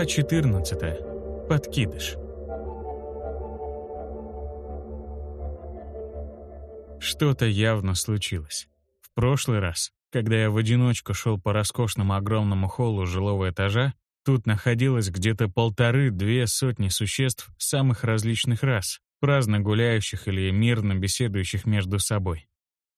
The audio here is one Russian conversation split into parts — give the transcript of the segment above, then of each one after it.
Глава 14. Подкидыш. Что-то явно случилось. В прошлый раз, когда я в одиночку шел по роскошному огромному холлу жилого этажа, тут находилось где-то полторы-две сотни существ самых различных рас, праздно гуляющих или мирно беседующих между собой.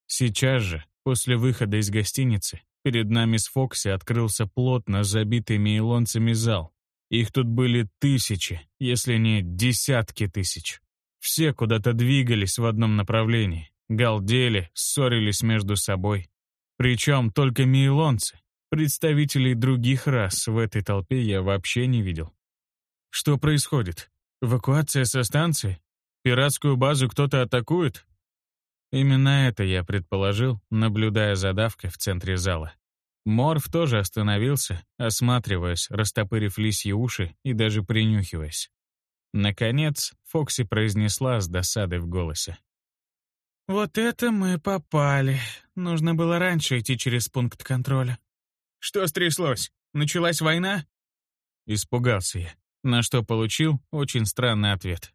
Сейчас же, после выхода из гостиницы, Перед нами с Фокси открылся плотно забитый мейлонцами зал. Их тут были тысячи, если не десятки тысяч. Все куда-то двигались в одном направлении, галдели, ссорились между собой. Причем только мейлонцы. Представителей других рас в этой толпе я вообще не видел. Что происходит? Эвакуация со станции? Пиратскую базу кто-то атакует? Именно это я предположил, наблюдая за давкой в центре зала. Морф тоже остановился, осматриваясь, растопырив лисьи уши и даже принюхиваясь. Наконец, Фокси произнесла с досадой в голосе. «Вот это мы попали. Нужно было раньше идти через пункт контроля». «Что стряслось? Началась война?» Испугался я, на что получил очень странный ответ.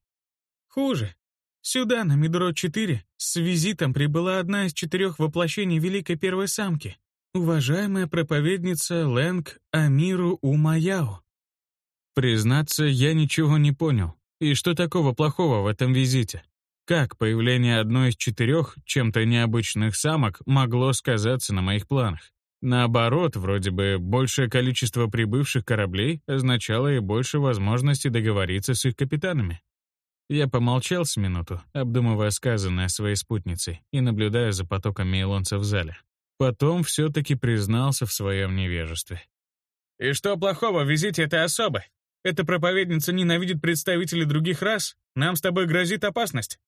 «Хуже. Сюда, на Мидро-4, с визитом прибыла одна из четырех воплощений Великой Первой Самки, уважаемая проповедница Лэнг Амиру Умаяо. Признаться, я ничего не понял. И что такого плохого в этом визите? Как появление одной из четырех чем-то необычных самок могло сказаться на моих планах? Наоборот, вроде бы, большее количество прибывших кораблей означало и больше возможности договориться с их капитанами. Я помолчал с минуту, обдумывая сказанное своей спутницей и наблюдая за потоком мейлонцев в зале. Потом все-таки признался в своем невежестве. «И что плохого в визите этой особы? Эта проповедница ненавидит представителей других рас? Нам с тобой грозит опасность?»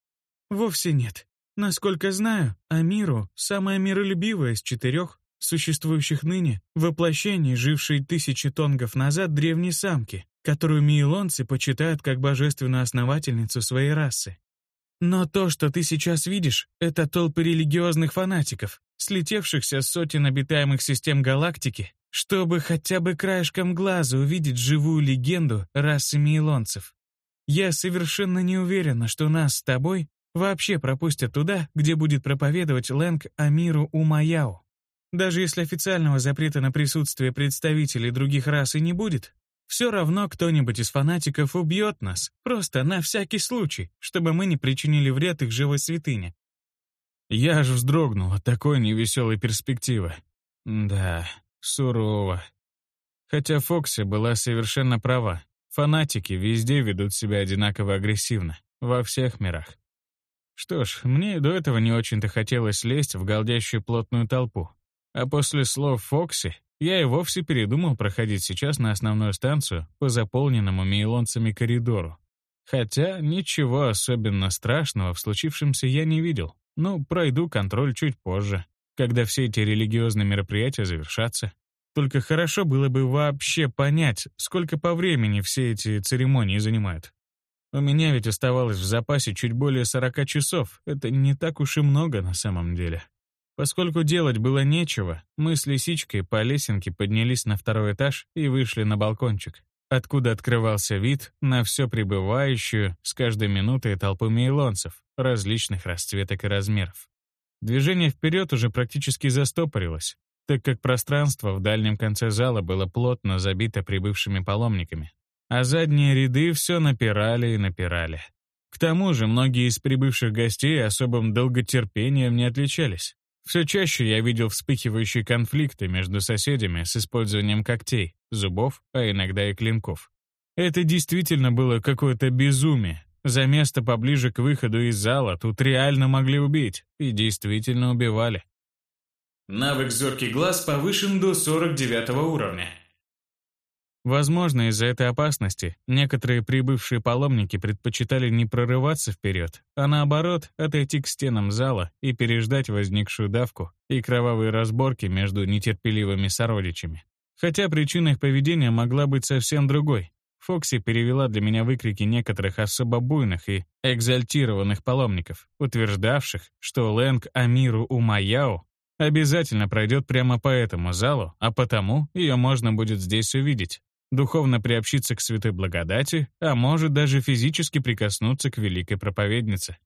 «Вовсе нет. Насколько знаю, Амиру — самая миролюбивая из четырех, существующих ныне, воплощений, жившей тысячи тонгов назад древней самки которую миелонцы почитают как божественную основательницу своей расы. Но то, что ты сейчас видишь, это толпы религиозных фанатиков, слетевшихся сотен обитаемых систем галактики, чтобы хотя бы краешком глаза увидеть живую легенду расы миелонцев. Я совершенно не уверена, что нас с тобой вообще пропустят туда, где будет проповедовать Лэнг Амиру Умаяо. Даже если официального запрета на присутствие представителей других рас и не будет, все равно кто-нибудь из фанатиков убьет нас, просто на всякий случай, чтобы мы не причинили вред их живой святыне. Я аж вздрогнул от такой невеселой перспективы. Да, сурово. Хотя Фокси была совершенно права. Фанатики везде ведут себя одинаково агрессивно, во всех мирах. Что ж, мне до этого не очень-то хотелось лезть в голдящую плотную толпу. А после слов Фокси я и вовсе передумал проходить сейчас на основную станцию по заполненному мейлонцами коридору. Хотя ничего особенно страшного в случившемся я не видел. Ну, пройду контроль чуть позже, когда все эти религиозные мероприятия завершатся. Только хорошо было бы вообще понять, сколько по времени все эти церемонии занимают. У меня ведь оставалось в запасе чуть более 40 часов. Это не так уж и много на самом деле. Поскольку делать было нечего, мы с лисичкой по лесенке поднялись на второй этаж и вышли на балкончик, откуда открывался вид на все прибывающую с каждой минутой толпу мейлонцев различных расцветок и размеров. Движение вперед уже практически застопорилось, так как пространство в дальнем конце зала было плотно забито прибывшими паломниками, а задние ряды все напирали и напирали. К тому же многие из прибывших гостей особым долготерпением не отличались. Все чаще я видел вспыхивающие конфликты между соседями с использованием когтей, зубов, а иногда и клинков. Это действительно было какое-то безумие. За место поближе к выходу из зала тут реально могли убить. И действительно убивали. Навык «Зоркий глаз» повышен до 49 уровня. Возможно, из-за этой опасности некоторые прибывшие паломники предпочитали не прорываться вперед, а наоборот отойти к стенам зала и переждать возникшую давку и кровавые разборки между нетерпеливыми сородичами. Хотя причина их поведения могла быть совсем другой. Фокси перевела для меня выкрики некоторых особо буйных и экзальтированных паломников, утверждавших, что Лэнг Амиру Умаяо обязательно пройдет прямо по этому залу, а потому ее можно будет здесь увидеть. Духовно приобщиться к святой благодати, а может даже физически прикоснуться к великой проповеднице.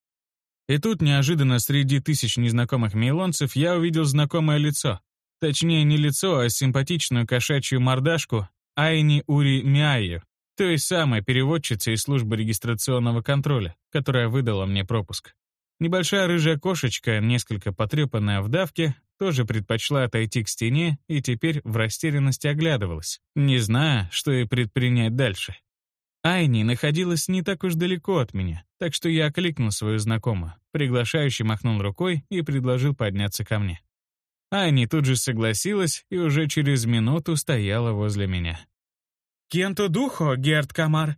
И тут неожиданно среди тысяч незнакомых мейлонцев я увидел знакомое лицо. Точнее, не лицо, а симпатичную кошачью мордашку Айни Ури Миаю, той самой переводчицы из службы регистрационного контроля, которая выдала мне пропуск. Небольшая рыжая кошечка, несколько потрепанная в давке, тоже предпочла отойти к стене и теперь в растерянности оглядывалась, не зная, что и предпринять дальше. Айни находилась не так уж далеко от меня, так что я окликнул свою знакомую, приглашающий махнул рукой и предложил подняться ко мне. Айни тут же согласилась и уже через минуту стояла возле меня. «Кенто духо, Герд Камар!»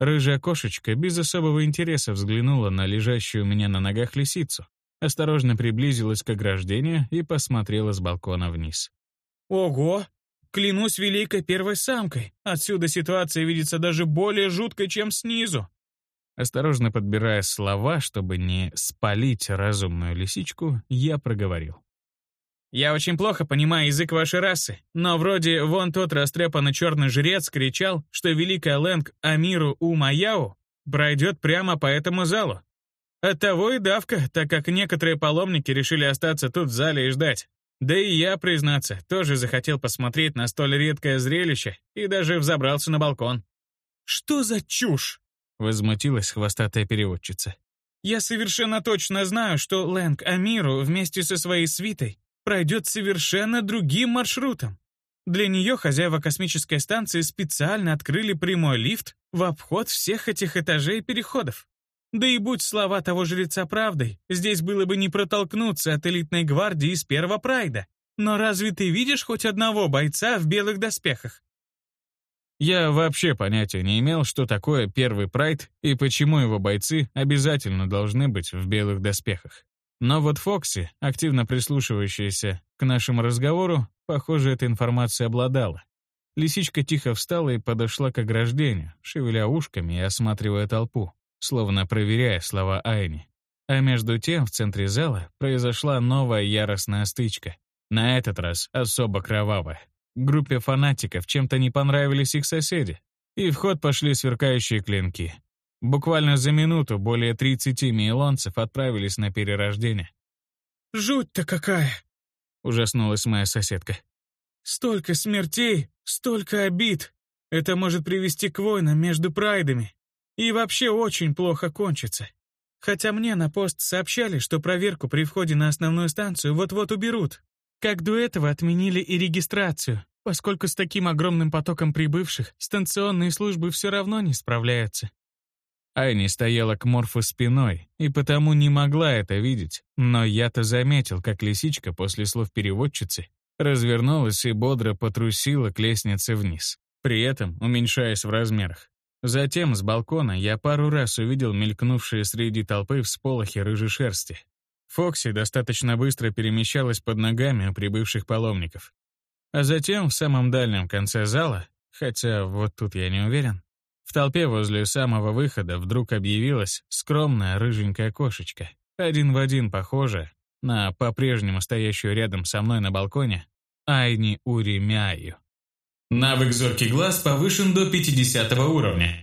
Рыжая кошечка без особого интереса взглянула на лежащую у меня на ногах лисицу, осторожно приблизилась к ограждению и посмотрела с балкона вниз. «Ого! Клянусь великой первой самкой, отсюда ситуация видится даже более жуткой, чем снизу!» Осторожно подбирая слова, чтобы не спалить разумную лисичку, я проговорил. Я очень плохо понимаю язык вашей расы, но вроде вон тот растрепанный черный жрец кричал, что великая Лэнг Амиру Умаяу пройдет прямо по этому залу. Оттого и давка, так как некоторые паломники решили остаться тут в зале и ждать. Да и я, признаться, тоже захотел посмотреть на столь редкое зрелище и даже взобрался на балкон. «Что за чушь?» — возмутилась хвостатая переводчица. «Я совершенно точно знаю, что Лэнг Амиру вместе со своей свитой пройдет совершенно другим маршрутом. Для нее хозяева космической станции специально открыли прямой лифт в обход всех этих этажей переходов. Да и будь слова того жреца правдой, здесь было бы не протолкнуться от элитной гвардии из первого прайда. Но разве ты видишь хоть одного бойца в белых доспехах? Я вообще понятия не имел, что такое первый прайд и почему его бойцы обязательно должны быть в белых доспехах. Но вот Фокси, активно прислушивающаяся к нашему разговору, похоже, этой информацией обладала. Лисичка тихо встала и подошла к ограждению, шевеля ушками и осматривая толпу, словно проверяя слова Айни. А между тем в центре зала произошла новая яростная стычка. На этот раз особо кровавая. Группе фанатиков чем-то не понравились их соседи, и в ход пошли сверкающие клинки. Буквально за минуту более 30 мейлонцев отправились на перерождение. «Жуть-то какая!» — ужаснулась моя соседка. «Столько смертей, столько обид. Это может привести к войнам между прайдами. И вообще очень плохо кончится. Хотя мне на пост сообщали, что проверку при входе на основную станцию вот-вот уберут. Как до этого отменили и регистрацию, поскольку с таким огромным потоком прибывших станционные службы все равно не справляются. Айни стояла к Морфу спиной и потому не могла это видеть, но я-то заметил, как лисичка после слов переводчицы развернулась и бодро потрусила к лестнице вниз, при этом уменьшаясь в размерах. Затем с балкона я пару раз увидел мелькнувшие среди толпы всполохи рыжей шерсти. Фокси достаточно быстро перемещалась под ногами у прибывших паломников. А затем в самом дальнем конце зала, хотя вот тут я не уверен, в толпе возле самого выхода вдруг объявилась скромная рыженькая кошечка, один в один похожая на по-прежнему стоящую рядом со мной на балконе Айни Ури Мяю. Навык «Зоркий глаз» повышен до 50 уровня.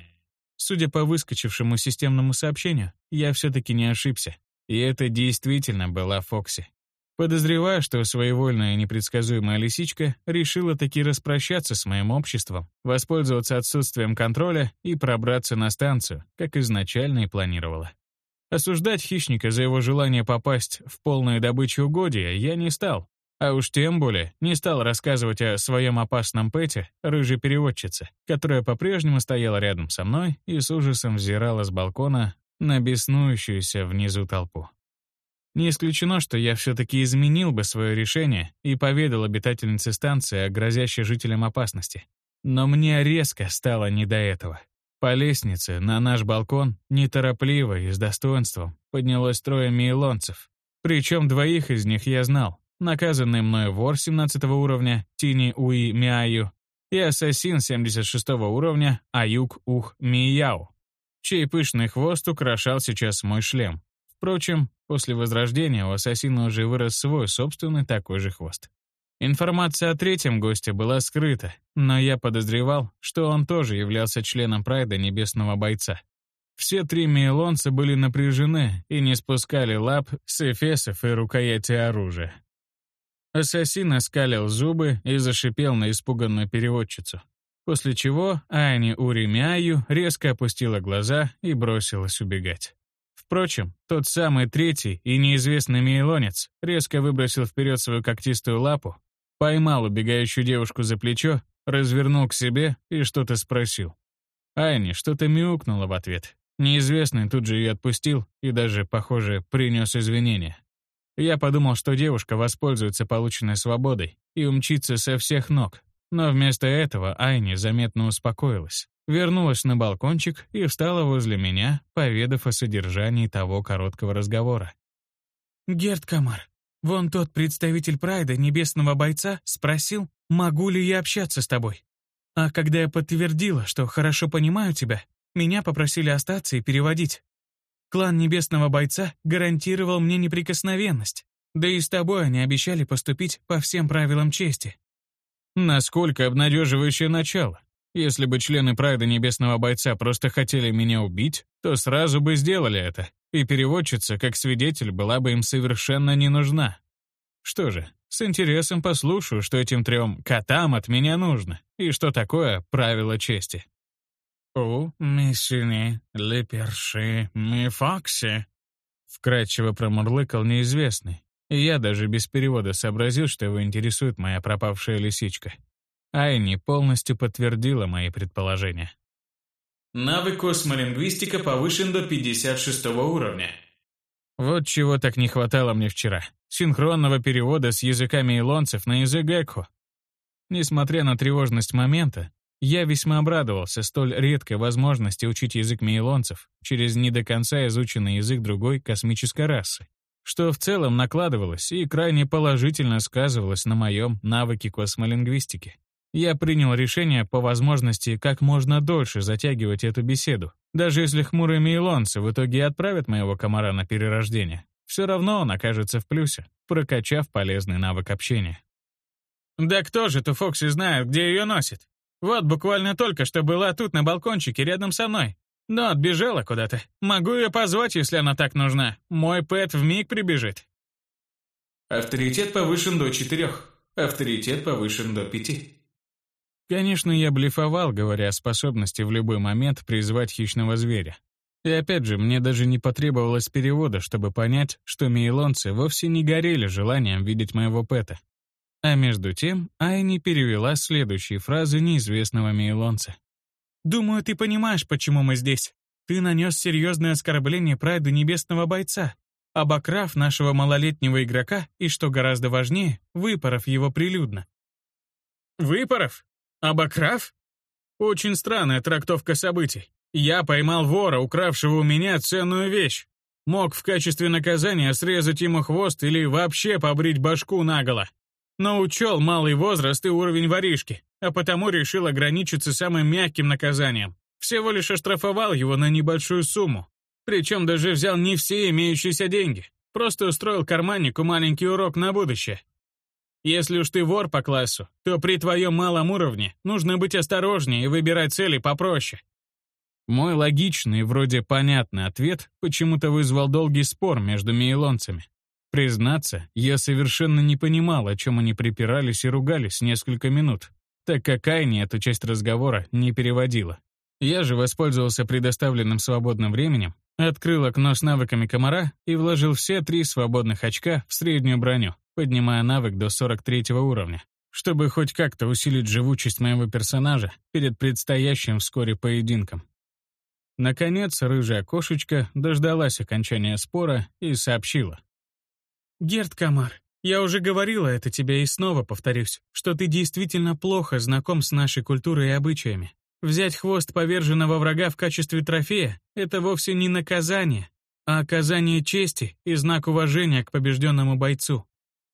Судя по выскочившему системному сообщению, я все-таки не ошибся. И это действительно была Фокси. Подозреваю, что своевольная и непредсказуемая лисичка решила таки распрощаться с моим обществом, воспользоваться отсутствием контроля и пробраться на станцию, как изначально и планировала. Осуждать хищника за его желание попасть в полную добычу угодья я не стал, а уж тем более не стал рассказывать о своем опасном пэте рыжей переводчице, которая по-прежнему стояла рядом со мной и с ужасом взирала с балкона на беснующуюся внизу толпу. Не исключено, что я все-таки изменил бы свое решение и поведал обитательнице станции о грозящей жителям опасности. Но мне резко стало не до этого. По лестнице на наш балкон неторопливо и с достоинством поднялось трое мейлонцев. Причем двоих из них я знал. Наказанный мною вор 17 уровня Тини Уи Миаю и ассасин 76 уровня Аюк Ух Мияу, чей пышный хвост украшал сейчас мой шлем. Впрочем, после возрождения у ассасина уже вырос свой собственный такой же хвост. Информация о третьем госте была скрыта, но я подозревал, что он тоже являлся членом Прайда Небесного Бойца. Все три мейлонца были напряжены и не спускали лап с эфесов и рукояти оружия. Ассасин оскалил зубы и зашипел на испуганную переводчицу. После чего Ани Уремяю резко опустила глаза и бросилась убегать. Впрочем, тот самый третий и неизвестный мейлонец резко выбросил вперед свою когтистую лапу, поймал убегающую девушку за плечо, развернул к себе и что-то спросил. Ани что-то мяукнула в ответ. Неизвестный тут же ее отпустил и даже, похоже, принес извинения. Я подумал, что девушка воспользуется полученной свободой и умчится со всех ног. Но вместо этого Айни заметно успокоилась, вернулась на балкончик и встала возле меня, поведав о содержании того короткого разговора. «Герд Камар, вон тот представитель Прайда, небесного бойца, спросил, могу ли я общаться с тобой. А когда я подтвердила, что хорошо понимаю тебя, меня попросили остаться и переводить. Клан Небесного Бойца гарантировал мне неприкосновенность. Да и с тобой они обещали поступить по всем правилам чести. Насколько обнадеживающее начало. Если бы члены Прайда Небесного Бойца просто хотели меня убить, то сразу бы сделали это, и переводчица, как свидетель, была бы им совершенно не нужна. Что же, с интересом послушаю, что этим трем котам от меня нужно, и что такое правило чести. «У миссини леперши ми факси», — вкратчиво промурлыкал неизвестный. И я даже без перевода сообразил, что его интересует моя пропавшая лисичка. Айни полностью подтвердила мои предположения. Навык космолингвистика повышен до 56 уровня. Вот чего так не хватало мне вчера. Синхронного перевода с языками илонцев на язык Гекхо. Несмотря на тревожность момента, я весьма обрадовался столь редкой возможности учить язык мейлонцев через не до конца изученный язык другой космической расы, что в целом накладывалось и крайне положительно сказывалось на моем навыке космолингвистики. Я принял решение по возможности как можно дольше затягивать эту беседу. Даже если хмурые мейлонцы в итоге отправят моего комара на перерождение, все равно он окажется в плюсе, прокачав полезный навык общения. «Да кто же-то Фокси знает, где ее носит?» Вот буквально только что была тут на балкончике рядом со мной. Но отбежала куда-то. Могу ее позвать, если она так нужна. Мой пэт вмиг прибежит. Авторитет повышен до четырех. Авторитет повышен до пяти. Конечно, я блефовал, говоря о способности в любой момент призвать хищного зверя. И опять же, мне даже не потребовалось перевода, чтобы понять, что мейлонцы вовсе не горели желанием видеть моего пэта. А между тем Айни перевела следующие фразы неизвестного мейлонца. «Думаю, ты понимаешь, почему мы здесь. Ты нанес серьезное оскорбление прайду небесного бойца, обокрав нашего малолетнего игрока и, что гораздо важнее, выпоров его прилюдно». «Выпоров? Обокрав?» Очень странная трактовка событий. Я поймал вора, укравшего у меня ценную вещь. Мог в качестве наказания срезать ему хвост или вообще побрить башку наголо но учел малый возраст и уровень воришки, а потому решил ограничиться самым мягким наказанием. Всего лишь оштрафовал его на небольшую сумму. Причем даже взял не все имеющиеся деньги. Просто устроил карманнику маленький урок на будущее. Если уж ты вор по классу, то при твоем малом уровне нужно быть осторожнее и выбирать цели попроще. Мой логичный, вроде понятный ответ почему-то вызвал долгий спор между мейлонцами. Признаться, я совершенно не понимал, о чем они припирались и ругались несколько минут, так как Айни эту часть разговора не переводила. Я же воспользовался предоставленным свободным временем, открыл окно с навыками комара и вложил все три свободных очка в среднюю броню, поднимая навык до 43 уровня, чтобы хоть как-то усилить живучесть моего персонажа перед предстоящим вскоре поединком. Наконец, рыжая кошечка дождалась окончания спора и сообщила. Герд Камар, я уже говорила это тебе и снова повторюсь, что ты действительно плохо знаком с нашей культурой и обычаями. Взять хвост поверженного врага в качестве трофея — это вовсе не наказание, а оказание чести и знак уважения к побежденному бойцу.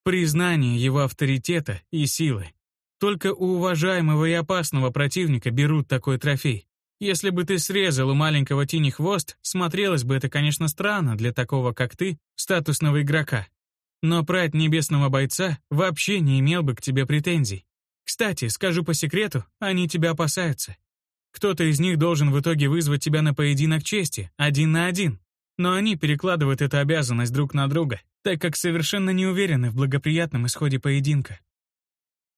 Признание его авторитета и силы. Только у уважаемого и опасного противника берут такой трофей. Если бы ты срезал у маленького Тини хвост, смотрелось бы это, конечно, странно для такого, как ты, статусного игрока. Но прать небесного бойца вообще не имел бы к тебе претензий. Кстати, скажу по секрету, они тебя опасаются. Кто-то из них должен в итоге вызвать тебя на поединок чести, один на один. Но они перекладывают эту обязанность друг на друга, так как совершенно не уверены в благоприятном исходе поединка.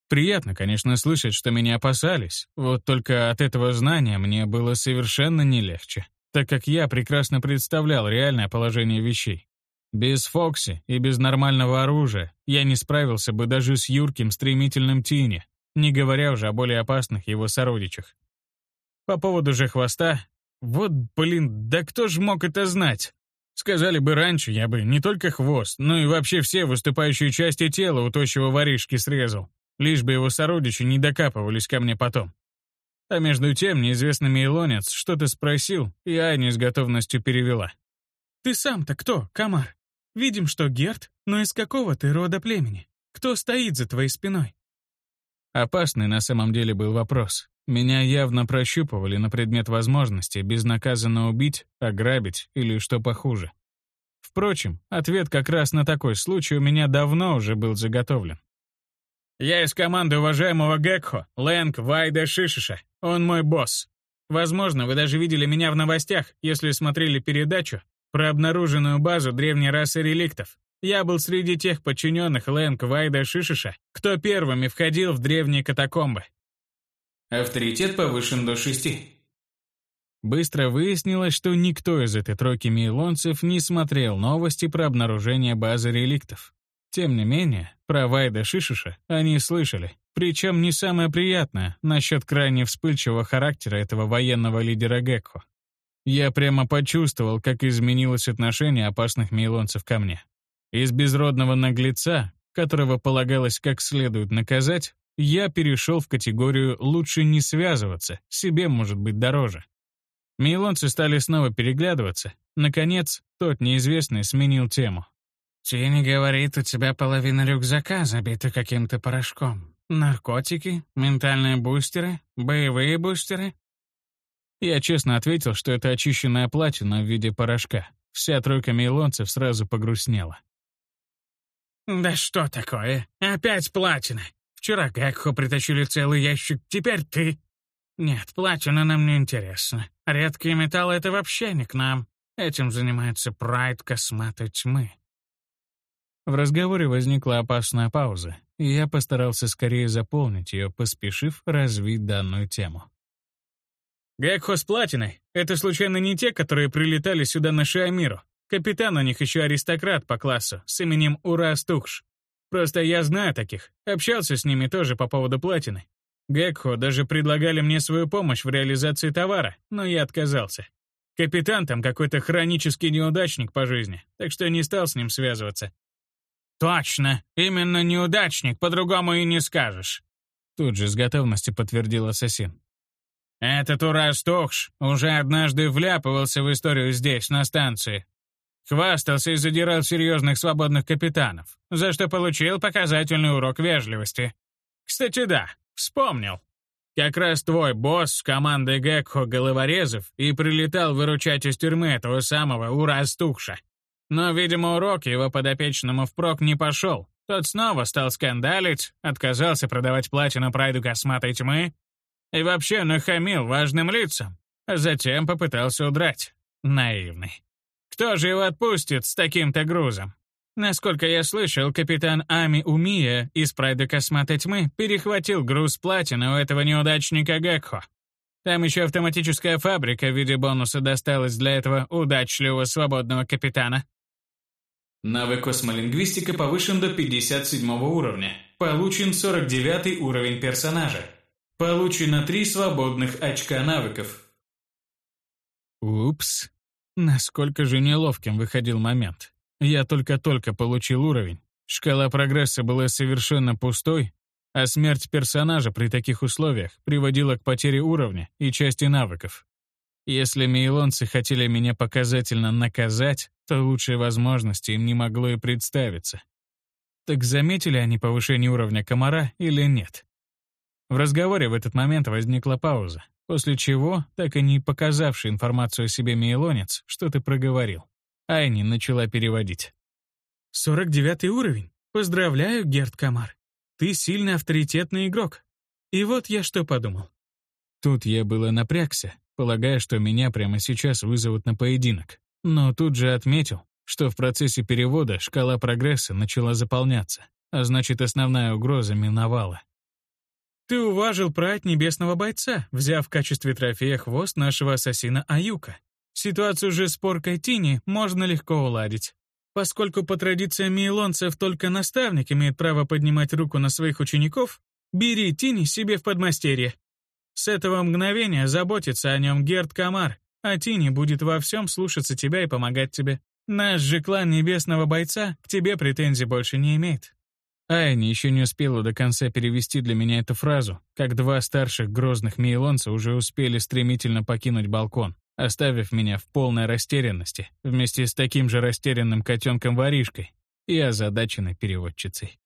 Приятно, конечно, слышать, что меня опасались, вот только от этого знания мне было совершенно не легче, так как я прекрасно представлял реальное положение вещей. Без Фокси и без нормального оружия я не справился бы даже с юрким стремительным Тини, не говоря уже о более опасных его сородичах. По поводу же хвоста, вот, блин, да кто ж мог это знать? Сказали бы раньше, я бы не только хвост, но и вообще все выступающие части тела у тощего воришки срезал лишь бы его сородичи не докапывались ко мне потом. А между тем неизвестный мейлонец что-то спросил, и Айни с готовностью перевела. «Ты сам-то кто, Камар? Видим, что Герт, но из какого ты рода племени? Кто стоит за твоей спиной?» Опасный на самом деле был вопрос. Меня явно прощупывали на предмет возможности безнаказанно убить, ограбить или что похуже. Впрочем, ответ как раз на такой случай у меня давно уже был заготовлен. Я из команды уважаемого Гекхо, Лэнг Вайда Шишиша. Он мой босс. Возможно, вы даже видели меня в новостях, если смотрели передачу про обнаруженную базу древней расы реликтов. Я был среди тех подчиненных Лэнг Вайда Шишиша, кто первыми входил в древние катакомбы. Авторитет повышен до шести. Быстро выяснилось, что никто из этой тройки мейлонцев не смотрел новости про обнаружение базы реликтов. Тем не менее, про Вайда Шишиша они слышали, причем не самое приятное насчет крайне вспыльчивого характера этого военного лидера Гекко. Я прямо почувствовал, как изменилось отношение опасных мейлонцев ко мне. Из безродного наглеца, которого полагалось как следует наказать, я перешел в категорию «лучше не связываться, себе может быть дороже». Мейлонцы стали снова переглядываться. Наконец, тот неизвестный сменил тему. Тини говорит, у тебя половина рюкзака забита каким-то порошком. Наркотики, ментальные бустеры, боевые бустеры. Я честно ответил, что это очищенная платина в виде порошка. Вся тройка мейлонцев сразу погрустнела. «Да что такое? Опять платина? Вчера Гекхо притащили целый ящик, теперь ты...» «Нет, платина нам не интересна. Редкие металлы — это вообще не к нам. Этим занимается прайд косматой тьмы. В разговоре возникла опасная пауза, и я постарался скорее заполнить ее, поспешив развить данную тему. «Гекхо с платиной — это случайно не те, которые прилетали сюда на Шиамиру? Капитан у них еще аристократ по классу, с именем Урастухш. Просто я знаю таких, общался с ними тоже по поводу платины. Гекхо даже предлагали мне свою помощь в реализации товара, но я отказался. Капитан там какой-то хронический неудачник по жизни, так что не стал с ним связываться. «Точно, именно неудачник, по-другому и не скажешь», тут же с готовностью подтвердил ассасин. «Этот Урастохш уже однажды вляпывался в историю здесь, на станции. Хвастался и задирал серьезных свободных капитанов, за что получил показательный урок вежливости. Кстати, да, вспомнил. Как раз твой босс с командой Гекхо Головорезов и прилетал выручать из тюрьмы этого самого Урастухша. Но, видимо, урок его подопечному впрок не пошел. Тот снова стал скандалить, отказался продавать платину прайду косматой тьмы и вообще нахамил важным лицам, а затем попытался удрать. Наивный. Кто же его отпустит с таким-то грузом? Насколько я слышал, капитан Ами Умия из прайда косматой тьмы перехватил груз платины у этого неудачника Гекхо. Там еще автоматическая фабрика в виде бонуса досталась для этого удачливого свободного капитана. Навык космолингвистика повышен до 57 уровня. Получен 49 уровень персонажа. Получено 3 свободных очка навыков. Упс. Насколько же неловким выходил момент. Я только-только получил уровень. Шкала прогресса была совершенно пустой, а смерть персонажа при таких условиях приводила к потере уровня и части навыков. Если мейлонцы хотели меня показательно наказать, то лучшей возможности им не могло и представиться. Так заметили они повышение уровня комара или нет? В разговоре в этот момент возникла пауза, после чего, так и не показавший информацию о себе мейлонец, что-то проговорил. Айни начала переводить. 49 уровень. Поздравляю, Герд Камар. Ты сильный авторитетный игрок. И вот я что подумал. Тут я было напрягся, полагая, что меня прямо сейчас вызовут на поединок. Но тут же отметил, что в процессе перевода шкала прогресса начала заполняться, а значит, основная угроза миновала. Ты уважил прать небесного бойца, взяв в качестве трофея хвост нашего ассасина Аюка. Ситуацию же с поркой Тини можно легко уладить. Поскольку по традициям мейлонцев только наставник имеет право поднимать руку на своих учеников, бери Тини себе в подмастерье. С этого мгновения заботится о нем Герд Камар, а Тини будет во всем слушаться тебя и помогать тебе. Наш же клан Небесного Бойца к тебе претензий больше не имеет. Айни еще не успела до конца перевести для меня эту фразу, как два старших грозных мейлонца уже успели стремительно покинуть балкон, оставив меня в полной растерянности, вместе с таким же растерянным котенком-воришкой и озадаченной переводчицей.